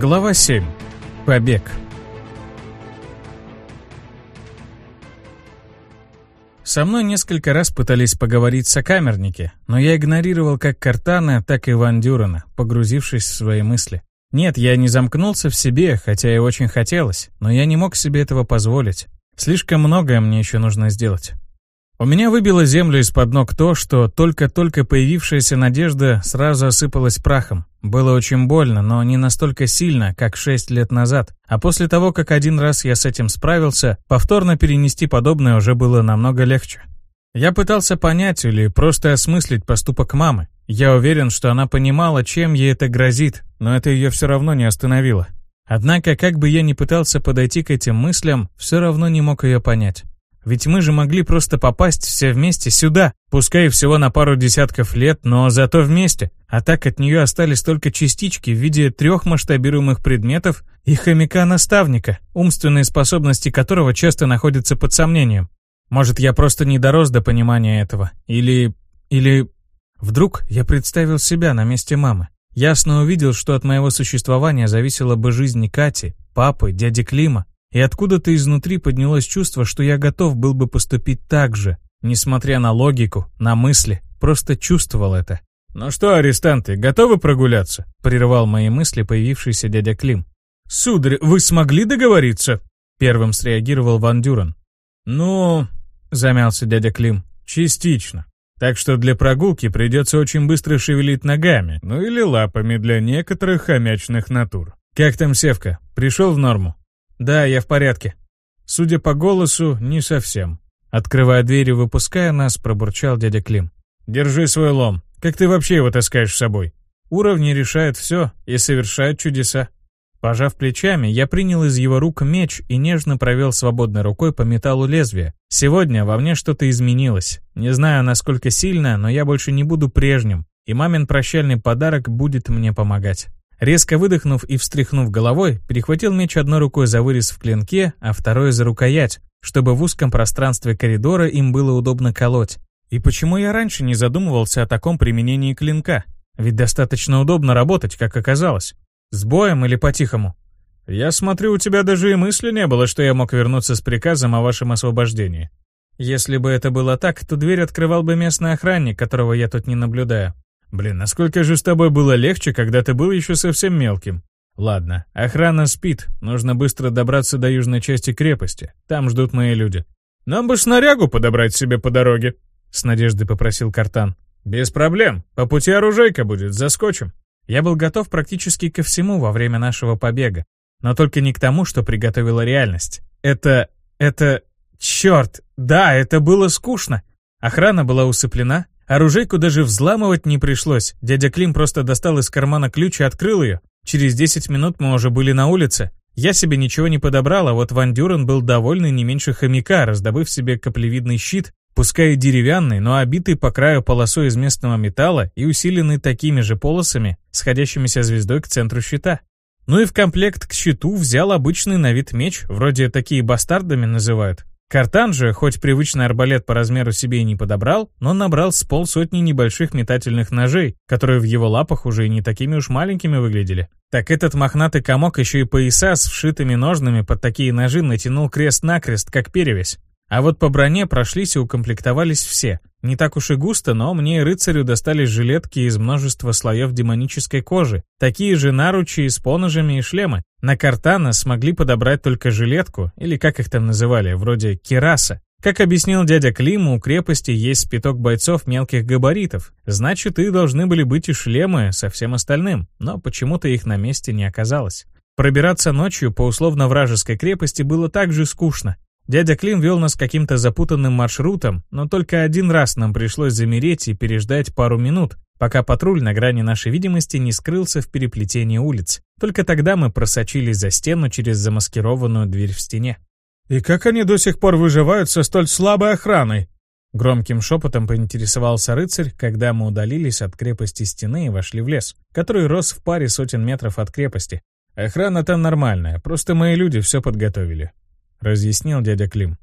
Глава 7. Побег. Со мной несколько раз пытались поговорить сокамерники, но я игнорировал как Картана, так и Ван Дюрена, погрузившись в свои мысли. Нет, я не замкнулся в себе, хотя и очень хотелось, но я не мог себе этого позволить. Слишком многое мне еще нужно сделать. У меня выбило землю из-под ног то, что только-только появившаяся надежда сразу осыпалась прахом. Было очень больно, но не настолько сильно, как шесть лет назад. А после того, как один раз я с этим справился, повторно перенести подобное уже было намного легче. Я пытался понять или просто осмыслить поступок мамы. Я уверен, что она понимала, чем ей это грозит, но это ее все равно не остановило. Однако, как бы я ни пытался подойти к этим мыслям, все равно не мог ее понять. Ведь мы же могли просто попасть все вместе сюда, пускай всего на пару десятков лет, но зато вместе. А так от нее остались только частички в виде трех масштабируемых предметов и хомяка-наставника, умственные способности которого часто находятся под сомнением. Может, я просто не дорос до понимания этого. Или... или... Вдруг я представил себя на месте мамы. Ясно увидел, что от моего существования зависела бы жизнь Кати, папы, дяди Клима, и откуда-то изнутри поднялось чувство, что я готов был бы поступить так же, несмотря на логику, на мысли, просто чувствовал это. «Ну что, арестанты, готовы прогуляться?» — прервал мои мысли появившийся дядя Клим. «Сударь, вы смогли договориться?» — первым среагировал Ван Дюрен. «Ну...» — замялся дядя Клим. «Частично. Так что для прогулки придется очень быстро шевелить ногами, ну или лапами для некоторых хомячных натур. Как там Севка? Пришел в норму?» «Да, я в порядке». Судя по голосу, не совсем. Открывая дверь и выпуская нас, пробурчал дядя Клим. «Держи свой лом. Как ты вообще его таскаешь с собой? Уровни решают все и совершают чудеса». Пожав плечами, я принял из его рук меч и нежно провел свободной рукой по металлу лезвия. Сегодня во мне что-то изменилось. Не знаю, насколько сильно, но я больше не буду прежним, и мамин прощальный подарок будет мне помогать. Резко выдохнув и встряхнув головой, перехватил меч одной рукой за вырез в клинке, а второй за рукоять, чтобы в узком пространстве коридора им было удобно колоть. И почему я раньше не задумывался о таком применении клинка? Ведь достаточно удобно работать, как оказалось. С боем или по-тихому? Я смотрю, у тебя даже и мысли не было, что я мог вернуться с приказом о вашем освобождении. Если бы это было так, то дверь открывал бы местный охранник, которого я тут не наблюдаю. Блин, насколько же с тобой было легче, когда ты был еще совсем мелким. Ладно, охрана спит, нужно быстро добраться до южной части крепости. Там ждут мои люди. Нам бы снарягу подобрать себе по дороге, с надеждой попросил Картан. Без проблем, по пути оружейка будет, заскочим. Я был готов практически ко всему во время нашего побега, но только не к тому, что приготовила реальность. Это... это... Черт, да, это было скучно. Охрана была усыплена, Оружейку даже взламывать не пришлось. Дядя Клим просто достал из кармана ключ и открыл ее. Через 10 минут мы уже были на улице. Я себе ничего не подобрал, а вот Ван Дюрен был довольный не меньше хомяка, раздобыв себе каплевидный щит, пускай и деревянный, но обитый по краю полосой из местного металла и усиленный такими же полосами, сходящимися звездой к центру щита. Ну и в комплект к щиту взял обычный на вид меч, вроде такие бастардами называют, Картан же, хоть привычный арбалет по размеру себе и не подобрал, но набрал с полсотни небольших метательных ножей, которые в его лапах уже и не такими уж маленькими выглядели. Так этот мохнатый комок еще и пояса с вшитыми ножнами под такие ножи натянул крест-накрест, как перевязь. А вот по броне прошлись и укомплектовались все. Не так уж и густо, но мне и рыцарю достались жилетки из множества слоев демонической кожи, такие же наручи с поножами и шлемы. На картана смогли подобрать только жилетку, или как их там называли, вроде кираса. Как объяснил дядя Клим, у крепости есть спиток бойцов мелких габаритов, значит и должны были быть и шлемы со всем остальным, но почему-то их на месте не оказалось. Пробираться ночью по условно-вражеской крепости было так же скучно. Дядя Клим вел нас каким-то запутанным маршрутом, но только один раз нам пришлось замереть и переждать пару минут, пока патруль на грани нашей видимости не скрылся в переплетении улиц. Только тогда мы просочились за стену через замаскированную дверь в стене. «И как они до сих пор выживают со столь слабой охраной?» Громким шепотом поинтересовался рыцарь, когда мы удалились от крепости стены и вошли в лес, который рос в паре сотен метров от крепости. Охрана там нормальная, просто мои люди все подготовили. — разъяснил дядя Клим.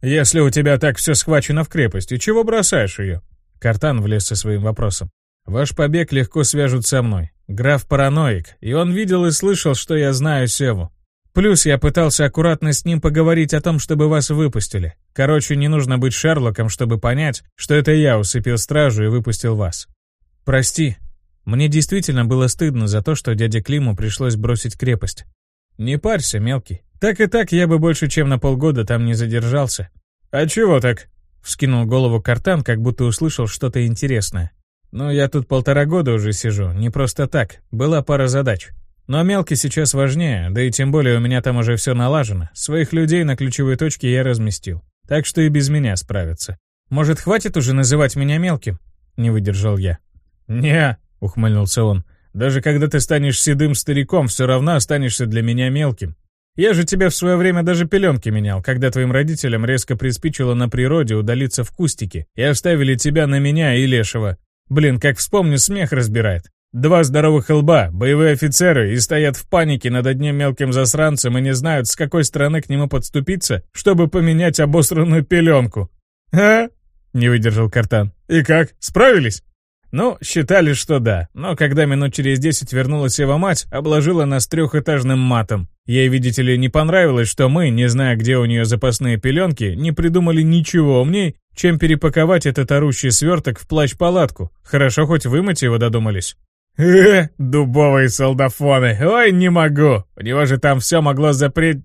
«Если у тебя так все схвачено в крепости, чего бросаешь ее?» Картан влез со своим вопросом. «Ваш побег легко свяжут со мной. Граф параноик, и он видел и слышал, что я знаю Севу. Плюс я пытался аккуратно с ним поговорить о том, чтобы вас выпустили. Короче, не нужно быть Шерлоком, чтобы понять, что это я усыпил стражу и выпустил вас. Прости. Мне действительно было стыдно за то, что дяде Климу пришлось бросить крепость. Не парься, мелкий. Так и так я бы больше чем на полгода там не задержался. А чего так? Вскинул голову Картан, как будто услышал что-то интересное. «Ну, я тут полтора года уже сижу, не просто так. Была пара задач. Но мелкий сейчас важнее, да и тем более у меня там уже все налажено. Своих людей на ключевой точке я разместил. Так что и без меня справятся. Может, хватит уже называть меня мелким?» Не выдержал я. «Не», — ухмыльнулся он. «Даже когда ты станешь седым стариком, все равно останешься для меня мелким. Я же тебя в свое время даже пеленки менял, когда твоим родителям резко приспичило на природе удалиться в кустики и оставили тебя на меня и Лешего. Блин, как вспомню, смех разбирает. Два здоровых лба, боевые офицеры, и стоят в панике над одним мелким засранцем и не знают, с какой стороны к нему подступиться, чтобы поменять обосранную пеленку. «А?» — не выдержал Картан. «И как, справились?» Ну, считали, что да, но когда минут через десять вернулась его мать, обложила нас трехэтажным матом. Ей, видите ли, не понравилось, что мы, не зная, где у нее запасные пеленки, не придумали ничего умней, чем перепаковать этот орущий сверток в плащ-палатку. Хорошо, хоть вымыть его додумались. «Э, дубовые солдафоны, ой, не могу! У него же там все могло запреть...»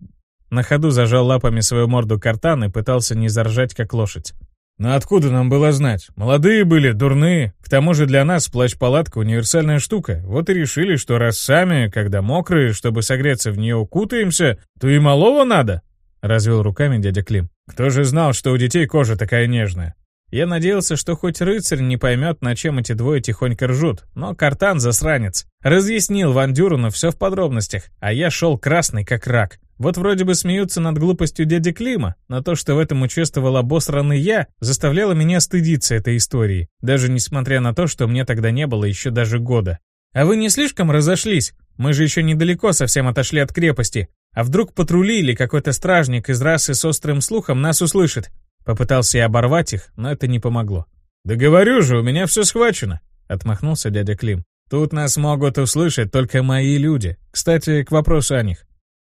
На ходу зажал лапами свою морду картан и пытался не заржать, как лошадь. «Но откуда нам было знать? Молодые были, дурные. К тому же для нас плащ-палатка универсальная штука. Вот и решили, что раз сами, когда мокрые, чтобы согреться в нее укутаемся, то и малого надо!» Развел руками дядя Клим. «Кто же знал, что у детей кожа такая нежная? Я надеялся, что хоть рыцарь не поймет, на чем эти двое тихонько ржут, но Картан, засранец, разъяснил Ван Дюрену все в подробностях, а я шел красный, как рак. Вот вроде бы смеются над глупостью дяди Клима, но то, что в этом участвовал обосранный я, заставляло меня стыдиться этой истории, даже несмотря на то, что мне тогда не было еще даже года. «А вы не слишком разошлись? Мы же еще недалеко совсем отошли от крепости. А вдруг патрули или какой-то стражник из расы с острым слухом нас услышит? Попытался я оборвать их, но это не помогло. «Да говорю же, у меня все схвачено», — отмахнулся дядя Клим. «Тут нас могут услышать только мои люди. Кстати, к вопросу о них».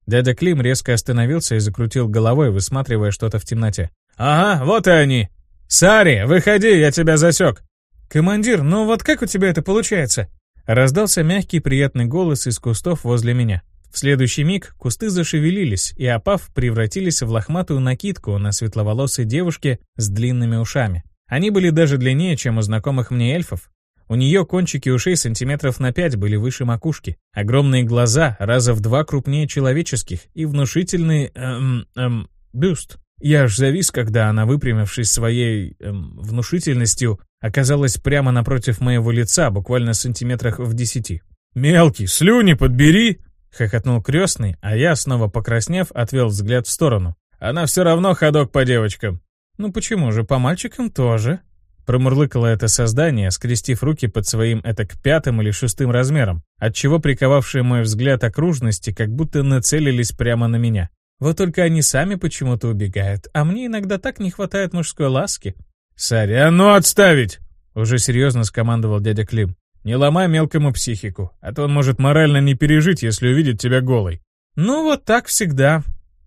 Дядя Клим резко остановился и закрутил головой, высматривая что-то в темноте. «Ага, вот и они! Сари, выходи, я тебя засек!» «Командир, ну вот как у тебя это получается?» Раздался мягкий приятный голос из кустов возле меня. В следующий миг кусты зашевелились и, опав, превратились в лохматую накидку на светловолосой девушке с длинными ушами. Они были даже длиннее, чем у знакомых мне эльфов. У нее кончики ушей сантиметров на пять были выше макушки, огромные глаза раза в два крупнее человеческих и внушительный эм, эм, бюст. Я аж завис, когда она, выпрямившись своей эм, внушительностью, оказалась прямо напротив моего лица, буквально сантиметрах в десяти. «Мелкий, слюни подбери!» — хохотнул крестный, а я, снова покраснев, отвел взгляд в сторону. «Она все равно ходок по девочкам». «Ну почему же, по мальчикам тоже?» Промурлыкало это создание, скрестив руки под своим этак пятым или шестым размером, отчего приковавшие мой взгляд окружности как будто нацелились прямо на меня. Вот только они сами почему-то убегают, а мне иногда так не хватает мужской ласки. «Саря, ну отставить!» — уже серьезно скомандовал дядя Клим. Не ломай мелкому психику, а то он может морально не пережить, если увидит тебя голой. Ну вот так всегда.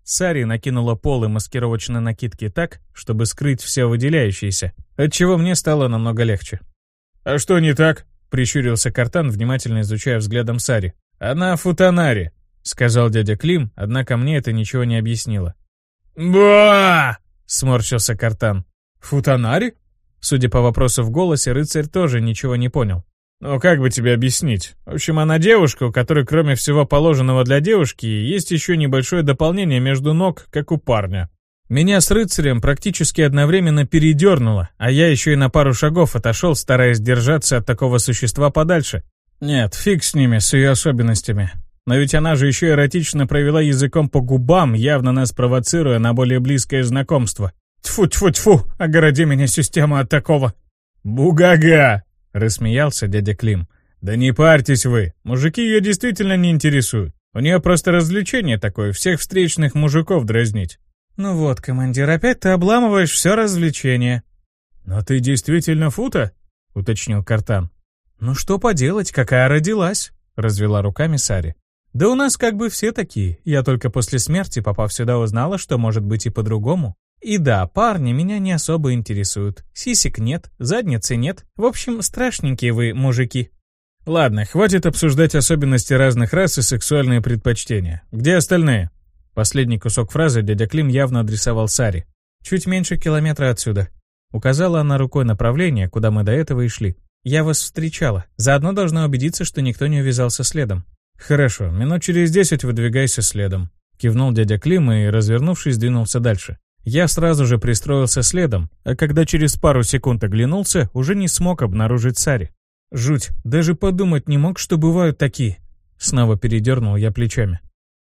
Сари накинула полы маскировочной накидки так, чтобы скрыть все выделяющееся, отчего мне стало намного легче. «А что не так?» — прищурился Картан, внимательно изучая взглядом Сари. «Она футанари», — сказал дядя Клим, однако мне это ничего не объяснило. «Ба!» — сморщился Картан. «Футанари?» Судя по вопросу в голосе, рыцарь тоже ничего не понял. Ну, как бы тебе объяснить? В общем, она девушка, у которой кроме всего положенного для девушки, есть еще небольшое дополнение между ног, как у парня. Меня с рыцарем практически одновременно передернуло, а я еще и на пару шагов отошел, стараясь держаться от такого существа подальше. Нет, фиг с ними, с ее особенностями. Но ведь она же еще эротично провела языком по губам, явно нас провоцируя на более близкое знакомство. Тьфу-тьфу-тьфу, огороди меня система от такого. «Бугага!» Рассмеялся дядя Клим. «Да не парьтесь вы, мужики ее действительно не интересуют. У нее просто развлечение такое, всех встречных мужиков дразнить». «Ну вот, командир, опять ты обламываешь все развлечение». «Но ты действительно фута?» — уточнил Картан. «Ну что поделать, какая родилась?» — развела руками Сари. «Да у нас как бы все такие. Я только после смерти, попав сюда, узнала, что может быть и по-другому. И да, парни меня не особо интересуют. Сисек нет, задницы нет. В общем, страшненькие вы, мужики». «Ладно, хватит обсуждать особенности разных рас и сексуальные предпочтения. Где остальные?» Последний кусок фразы дядя Клим явно адресовал Саре. «Чуть меньше километра отсюда». Указала она рукой направление, куда мы до этого и шли. «Я вас встречала. Заодно должна убедиться, что никто не увязался следом». «Хорошо, минут через десять выдвигайся следом», — кивнул дядя Клим и, развернувшись, двинулся дальше. Я сразу же пристроился следом, а когда через пару секунд оглянулся, уже не смог обнаружить Сари. Жуть, даже подумать не мог, что бывают такие. Снова передернул я плечами.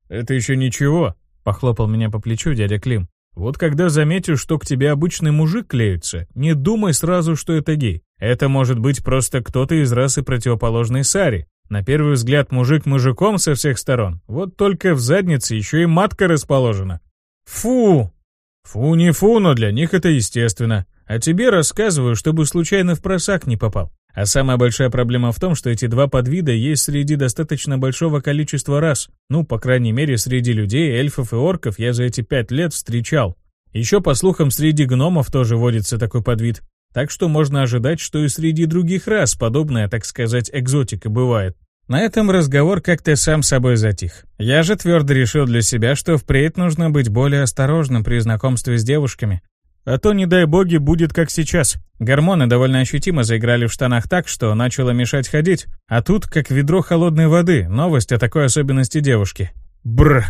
«Это еще ничего», — похлопал меня по плечу дядя Клим. «Вот когда заметишь, что к тебе обычный мужик клеится, не думай сразу, что это гей. Это может быть просто кто-то из расы противоположной Саре. На первый взгляд мужик мужиком со всех сторон, вот только в заднице еще и матка расположена. Фу! Фу не фу, но для них это естественно. А тебе рассказываю, чтобы случайно в просак не попал. А самая большая проблема в том, что эти два подвида есть среди достаточно большого количества рас. Ну, по крайней мере, среди людей, эльфов и орков я за эти пять лет встречал. Еще, по слухам, среди гномов тоже водится такой подвид. Так что можно ожидать, что и среди других рас подобная, так сказать, экзотика бывает. На этом разговор как-то сам собой затих. Я же твердо решил для себя, что впредь нужно быть более осторожным при знакомстве с девушками, а то, не дай боги, будет как сейчас. Гормоны довольно ощутимо заиграли в штанах так, что начало мешать ходить. А тут, как ведро холодной воды, новость о такой особенности девушки. Бр.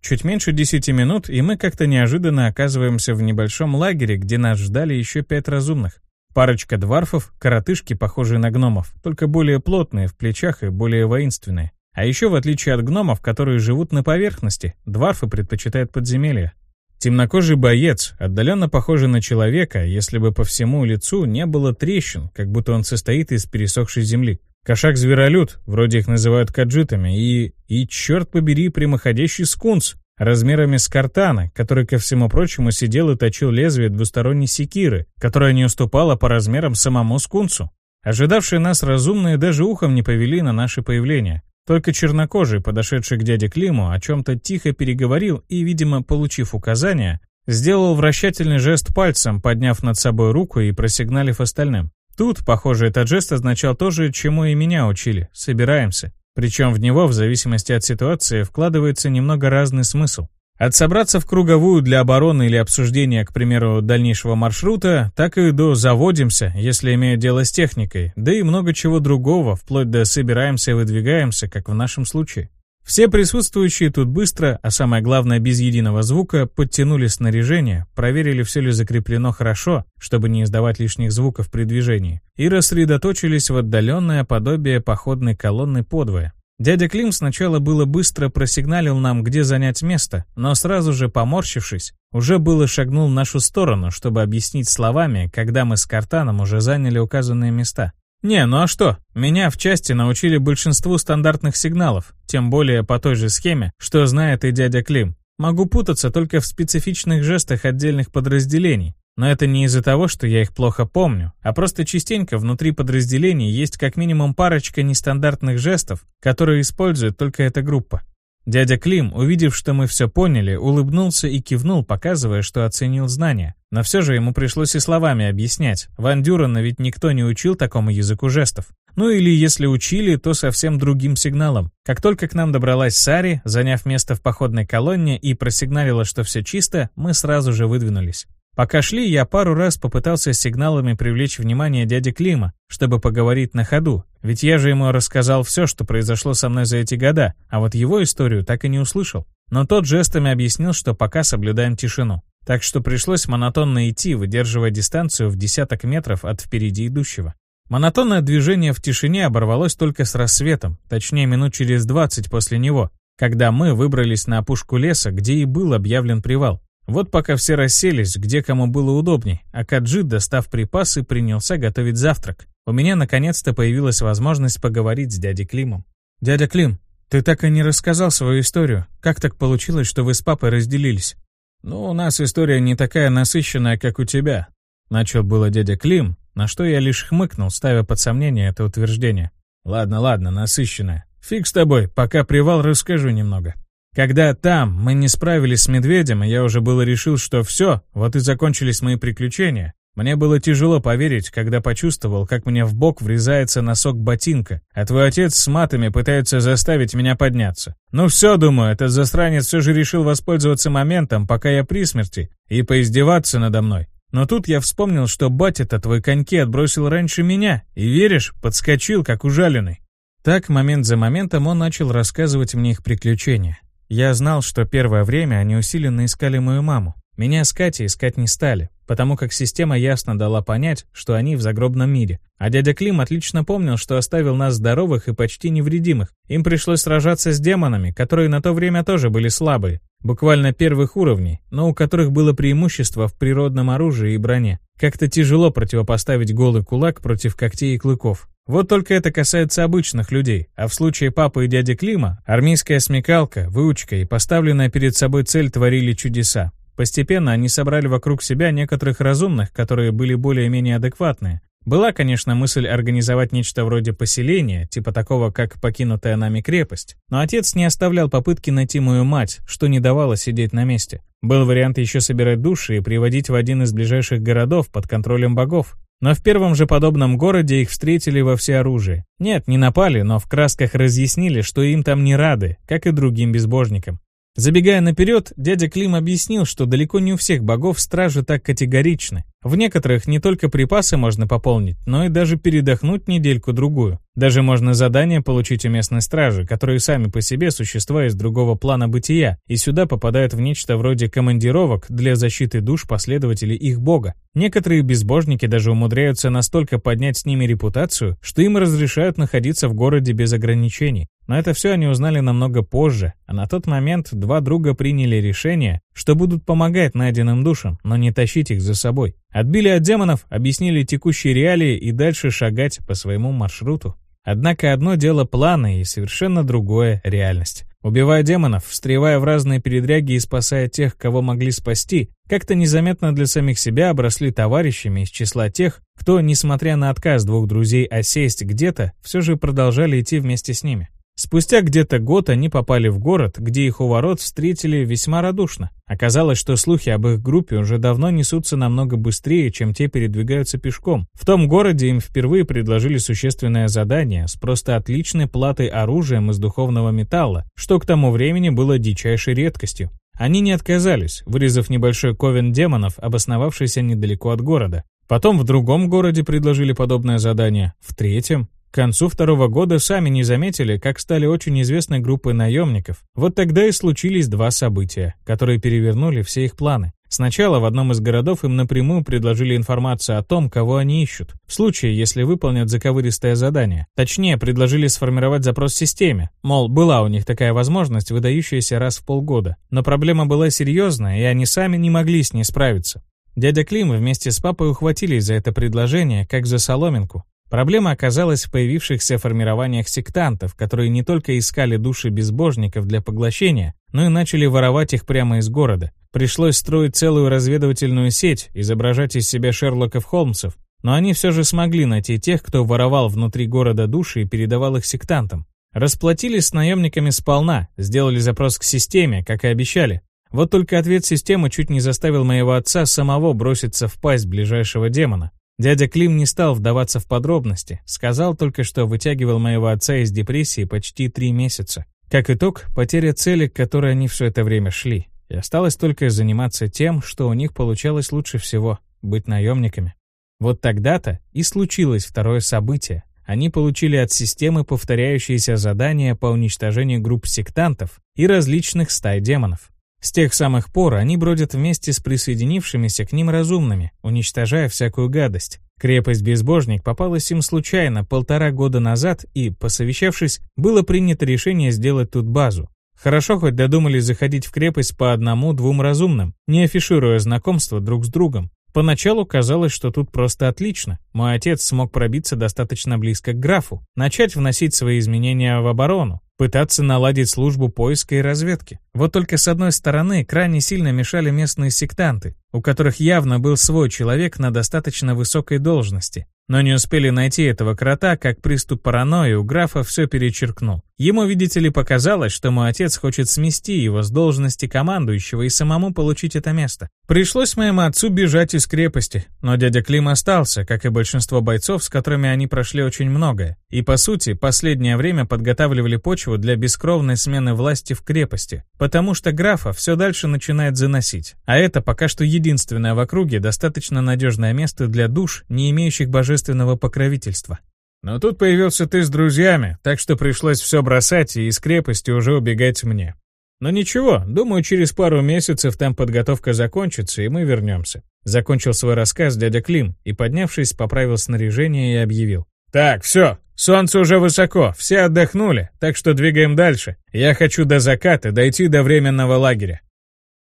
Чуть меньше десяти минут, и мы как-то неожиданно оказываемся в небольшом лагере, где нас ждали еще пять разумных. Парочка дварфов, коротышки, похожие на гномов, только более плотные в плечах и более воинственные. А еще, в отличие от гномов, которые живут на поверхности, дварфы предпочитают подземелья. Темнокожий боец, отдаленно похожий на человека, если бы по всему лицу не было трещин, как будто он состоит из пересохшей земли. Кошак-зверолюд, вроде их называют каджитами, и, и черт побери, прямоходящий скунс, размерами с картана, который, ко всему прочему, сидел и точил лезвие двусторонней секиры, которая не уступала по размерам самому скунсу. Ожидавшие нас разумные даже ухом не повели на наше появление. Только чернокожий, подошедший к дяде Климу, о чем-то тихо переговорил и, видимо, получив указания, сделал вращательный жест пальцем, подняв над собой руку и просигналив остальным. Тут, похоже, этот жест означал то же, чему и меня учили – «собираемся». Причем в него, в зависимости от ситуации, вкладывается немного разный смысл. От собраться в круговую для обороны или обсуждения, к примеру, дальнейшего маршрута, так и до «заводимся», если имеет дело с техникой, да и много чего другого, вплоть до «собираемся и выдвигаемся», как в нашем случае. Все присутствующие тут быстро, а самое главное без единого звука, подтянули снаряжение, проверили, все ли закреплено хорошо, чтобы не издавать лишних звуков при движении, и рассредоточились в отдаленное подобие походной колонны подвое. Дядя Клим сначала было быстро просигналил нам, где занять место, но сразу же, поморщившись, уже было шагнул в нашу сторону, чтобы объяснить словами, когда мы с Картаном уже заняли указанные места. Не, ну а что? Меня в части научили большинству стандартных сигналов, тем более по той же схеме, что знает и дядя Клим. Могу путаться только в специфичных жестах отдельных подразделений, но это не из-за того, что я их плохо помню, а просто частенько внутри подразделений есть как минимум парочка нестандартных жестов, которые использует только эта группа. Дядя Клим, увидев, что мы все поняли, улыбнулся и кивнул, показывая, что оценил знания. Но все же ему пришлось и словами объяснять. Ван Дюрена ведь никто не учил такому языку жестов. Ну или если учили, то совсем другим сигналом. Как только к нам добралась Сари, заняв место в походной колонне и просигналила, что все чисто, мы сразу же выдвинулись. Пока шли, я пару раз попытался сигналами привлечь внимание дяди Клима, чтобы поговорить на ходу, ведь я же ему рассказал все, что произошло со мной за эти года, а вот его историю так и не услышал. Но тот жестами объяснил, что пока соблюдаем тишину. Так что пришлось монотонно идти, выдерживая дистанцию в десяток метров от впереди идущего. Монотонное движение в тишине оборвалось только с рассветом, точнее минут через 20 после него, когда мы выбрались на опушку леса, где и был объявлен привал. Вот пока все расселись, где кому было удобней, а Каджи, достав припасы, принялся готовить завтрак. У меня наконец-то появилась возможность поговорить с дядей Климом. «Дядя Клим, ты так и не рассказал свою историю. Как так получилось, что вы с папой разделились?» «Ну, у нас история не такая насыщенная, как у тебя», — начал было дядя Клим, на что я лишь хмыкнул, ставя под сомнение это утверждение. «Ладно, ладно, насыщенная. Фиг с тобой, пока привал расскажу немного. Когда там мы не справились с медведем, я уже было решил, что все, вот и закончились мои приключения, мне было тяжело поверить, когда почувствовал, как мне в бок врезается носок ботинка, а твой отец с матами пытается заставить меня подняться. Ну все, думаю, этот засранец все же решил воспользоваться моментом, пока я при смерти, и поиздеваться надо мной. Но тут я вспомнил, что батя-то твой коньки отбросил раньше меня, и веришь, подскочил, как ужаленный. Так, момент за моментом он начал рассказывать мне их приключения. Я знал, что первое время они усиленно искали мою маму. Меня с Катей искать не стали, потому как система ясно дала понять, что они в загробном мире. А дядя Клим отлично помнил, что оставил нас здоровых и почти невредимых. Им пришлось сражаться с демонами, которые на то время тоже были слабые, буквально первых уровней, но у которых было преимущество в природном оружии и броне. Как-то тяжело противопоставить голый кулак против когтей и клыков. Вот только это касается обычных людей, а в случае папы и дяди Клима армейская смекалка, выучка и поставленная перед собой цель творили чудеса. Постепенно они собрали вокруг себя некоторых разумных, которые были более-менее адекватные. Была, конечно, мысль организовать нечто вроде поселения, типа такого, как покинутая нами крепость. Но отец не оставлял попытки найти мою мать, что не давало сидеть на месте. Был вариант еще собирать души и приводить в один из ближайших городов под контролем богов. Но в первом же подобном городе их встретили во всеоружии. Нет, не напали, но в красках разъяснили, что им там не рады, как и другим безбожникам. Забегая наперед, дядя Клим объяснил, что далеко не у всех богов стражи так категоричны. В некоторых не только припасы можно пополнить, но и даже передохнуть недельку-другую. Даже можно задание получить у местной стражи, которые сами по себе существа из другого плана бытия, и сюда попадают в нечто вроде командировок для защиты душ последователей их бога. Некоторые безбожники даже умудряются настолько поднять с ними репутацию, что им разрешают находиться в городе без ограничений. Но это все они узнали намного позже, а на тот момент два друга приняли решение, что будут помогать найденным душам, но не тащить их за собой. Отбили от демонов, объяснили текущие реалии и дальше шагать по своему маршруту. Однако одно дело планы и совершенно другое — реальность. Убивая демонов, встревая в разные передряги и спасая тех, кого могли спасти, как-то незаметно для самих себя обросли товарищами из числа тех, кто, несмотря на отказ двух друзей осесть где-то, все же продолжали идти вместе с ними. Спустя где-то год они попали в город, где их у ворот встретили весьма радушно. Оказалось, что слухи об их группе уже давно несутся намного быстрее, чем те передвигаются пешком. В том городе им впервые предложили существенное задание с просто отличной платой оружием из духовного металла, что к тому времени было дичайшей редкостью. Они не отказались, вырезав небольшой ковен демонов, обосновавшийся недалеко от города. Потом в другом городе предложили подобное задание, в третьем. К концу второго года сами не заметили, как стали очень известной группой наемников. Вот тогда и случились два события, которые перевернули все их планы. Сначала в одном из городов им напрямую предложили информацию о том, кого они ищут, в случае, если выполнят заковыристое задание. Точнее, предложили сформировать запрос системе, мол, была у них такая возможность, выдающаяся раз в полгода. Но проблема была серьезная, и они сами не могли с ней справиться. Дядя Клим вместе с папой ухватились за это предложение, как за соломинку. Проблема оказалась в появившихся формированиях сектантов, которые не только искали души безбожников для поглощения, но и начали воровать их прямо из города. Пришлось строить целую разведывательную сеть, изображать из себя Шерлоков Холмсов, но они все же смогли найти тех, кто воровал внутри города души и передавал их сектантам. Расплатились с наемниками сполна, сделали запрос к системе, как и обещали. Вот только ответ системы чуть не заставил моего отца самого броситься в пасть ближайшего демона. Дядя Клим не стал вдаваться в подробности, сказал только, что вытягивал моего отца из депрессии почти три месяца. Как итог, потеря цели, к которой они все это время шли. И осталось только заниматься тем, что у них получалось лучше всего — быть наемниками. Вот тогда-то и случилось второе событие. Они получили от системы повторяющиеся задания по уничтожению групп сектантов и различных стай демонов. С тех самых пор они бродят вместе с присоединившимися к ним разумными, уничтожая всякую гадость. Крепость Безбожник попалась им случайно полтора года назад и, посовещавшись, было принято решение сделать тут базу. Хорошо хоть додумались заходить в крепость по одному-двум разумным, не афишируя знакомства друг с другом. Поначалу казалось, что тут просто отлично. Мой отец смог пробиться достаточно близко к графу, начать вносить свои изменения в оборону, пытаться наладить службу поиска и разведки. Вот только с одной стороны крайне сильно мешали местные сектанты, у которых явно был свой человек на достаточно высокой должности. Но не успели найти этого крота, как приступ паранойи у графа все перечеркнул. Ему, видите ли, показалось, что мой отец хочет смести его с должности командующего и самому получить это место. Пришлось моему отцу бежать из крепости, но дядя Клим остался, как и большинство бойцов, с которыми они прошли очень многое. И, по сути, последнее время подготавливали почву для бескровной смены власти в крепости, потому что графа все дальше начинает заносить. А это пока что единственное в округе достаточно надежное место для душ, не имеющих божественного покровительства. Но тут появился ты с друзьями, так что пришлось все бросать и из крепости уже убегать мне. Но ничего, думаю, через пару месяцев там подготовка закончится, и мы вернемся. Закончил свой рассказ дядя Клим и, поднявшись, поправил снаряжение и объявил. «Так, все, солнце уже высоко, все отдохнули, так что двигаем дальше. Я хочу до заката дойти до временного лагеря.